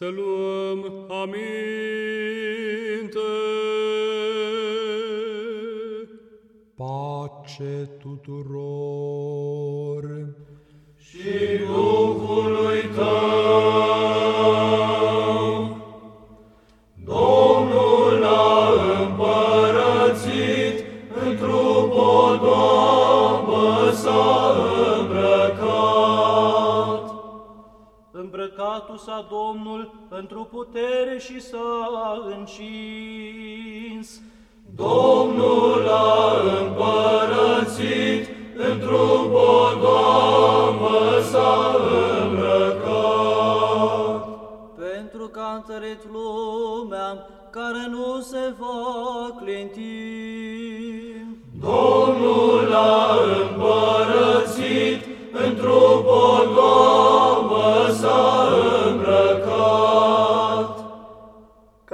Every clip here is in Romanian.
Să luăm aminte. Pace tuturor. Îmbrăcatul s-a Domnul într-o putere și s-a încins. Domnul a împărățit, într-o podoabă s-a îmbrăcat. Pentru ca întărit lumea care nu se va clinti. Domnul a împărățit, într-o podoabă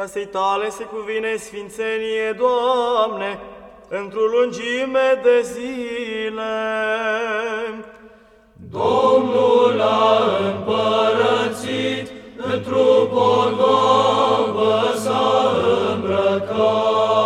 casei tale se cuvine sfințenie, Doamne, într-o lungime de zile. Domnul a împărățit, într-o podoabă s-a îmbrăcat,